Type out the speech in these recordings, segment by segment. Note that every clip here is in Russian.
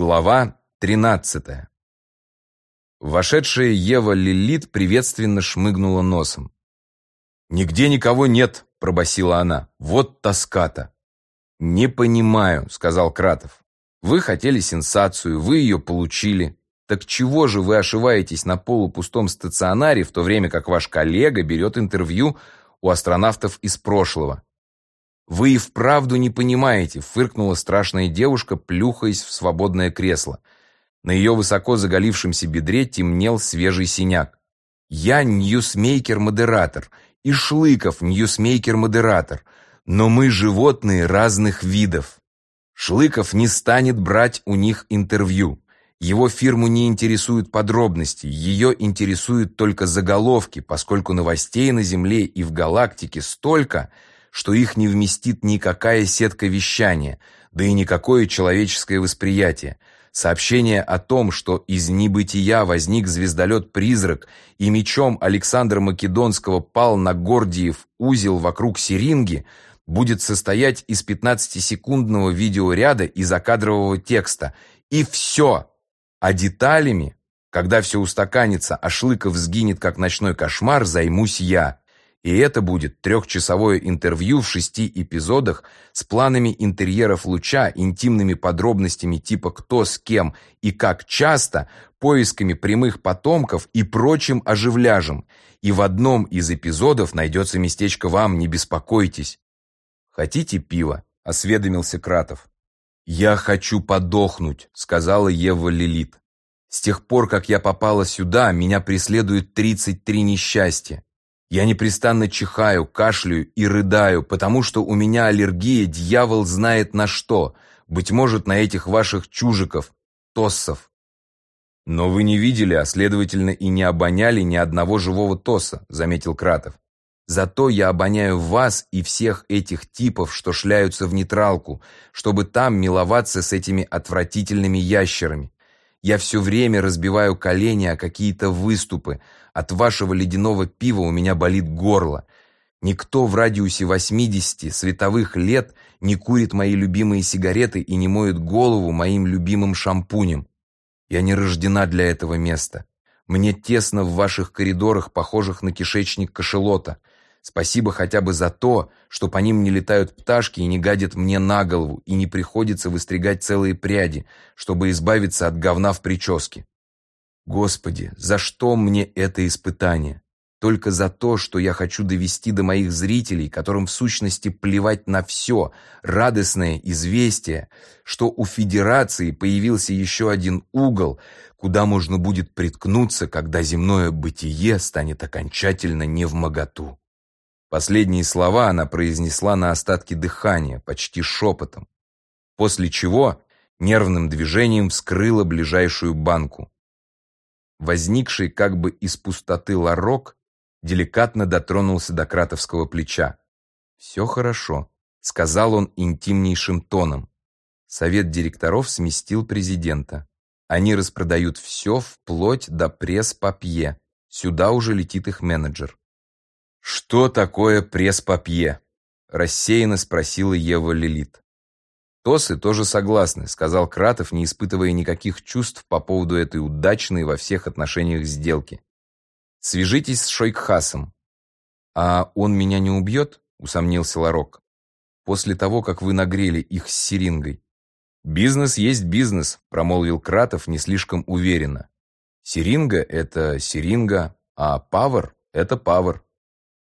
Глава 13. Вошедшая Ева Лилит приветственно шмыгнула носом. «Нигде никого нет», — пробасила она. «Вот тоска-то». «Не понимаю», — сказал Кратов. «Вы хотели сенсацию, вы ее получили. Так чего же вы ошиваетесь на полупустом стационаре, в то время как ваш коллега берет интервью у астронавтов из прошлого?» «Вы и вправду не понимаете», — фыркнула страшная девушка, плюхаясь в свободное кресло. На ее высоко заголившемся бедре темнел свежий синяк. «Я ньюсмейкер-модератор, и Шлыков ньюсмейкер-модератор, но мы животные разных видов. Шлыков не станет брать у них интервью. Его фирму не интересуют подробности, ее интересуют только заголовки, поскольку новостей на Земле и в галактике столько — что их не вместит никакая сетка вещания, да и никакое человеческое восприятие. Сообщение о том, что из небытия возник звездолет-призрак и мечом Александра Македонского пал на Гордиев узел вокруг Сиринги, будет состоять из 15-секундного видеоряда и закадрового текста. И все. А деталями, когда все устаканится, а Шлыков сгинет как ночной кошмар, займусь я. И это будет трехчасовое интервью в шести эпизодах с планами интерьеров луча, интимными подробностями типа кто с кем и как часто, поисками прямых потомков и прочим оживляжем. И в одном из эпизодов найдется местечко вам, не беспокойтесь. «Хотите пива?» – осведомился Кратов. «Я хочу подохнуть», – сказала Ева Лилит. «С тех пор, как я попала сюда, меня преследует 33 несчастья. Я непрестанно чихаю, кашляю и рыдаю, потому что у меня аллергия, дьявол знает на что. Быть может, на этих ваших чужиков, тоссов. Но вы не видели, а следовательно и не обоняли ни одного живого тосса, заметил Кратов. Зато я обоняю вас и всех этих типов, что шляются в нейтралку, чтобы там миловаться с этими отвратительными ящерами. Я все время разбиваю колени о какие-то выступы. От вашего ледяного пива у меня болит горло. Никто в радиусе 80 световых лет не курит мои любимые сигареты и не моет голову моим любимым шампунем. Я не рождена для этого места. Мне тесно в ваших коридорах, похожих на кишечник кошелота. Спасибо хотя бы за то, что по ним не летают пташки и не гадят мне на голову, и не приходится выстригать целые пряди, чтобы избавиться от говна в прическе. Господи, за что мне это испытание? Только за то, что я хочу довести до моих зрителей, которым в сущности плевать на все, радостное известие, что у Федерации появился еще один угол, куда можно будет приткнуться, когда земное бытие станет окончательно невмоготу. Последние слова она произнесла на остатки дыхания, почти шепотом, после чего нервным движением вскрыла ближайшую банку. Возникший как бы из пустоты ларок деликатно дотронулся до кратовского плеча. «Все хорошо», — сказал он интимнейшим тоном. Совет директоров сместил президента. Они распродают все вплоть до пресс-папье. Сюда уже летит их менеджер. «Что такое пресс-папье?» – рассеянно спросила Ева Лилит. «Тосы тоже согласны», – сказал Кратов, не испытывая никаких чувств по поводу этой удачной во всех отношениях сделки. «Свяжитесь с Шойкхасом». «А он меня не убьет?» – усомнился Ларок. «После того, как вы нагрели их с Серингой». «Бизнес есть бизнес», – промолвил Кратов не слишком уверенно. «Серинга – это серинга, а павер – это павер».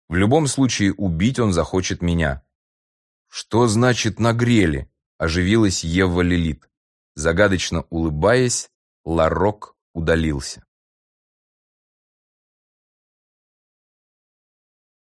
В любом случае убить он захочет меня. Что значит нагрели? Оживилась Ева Лилит. Загадочно улыбаясь, Ларок удалился.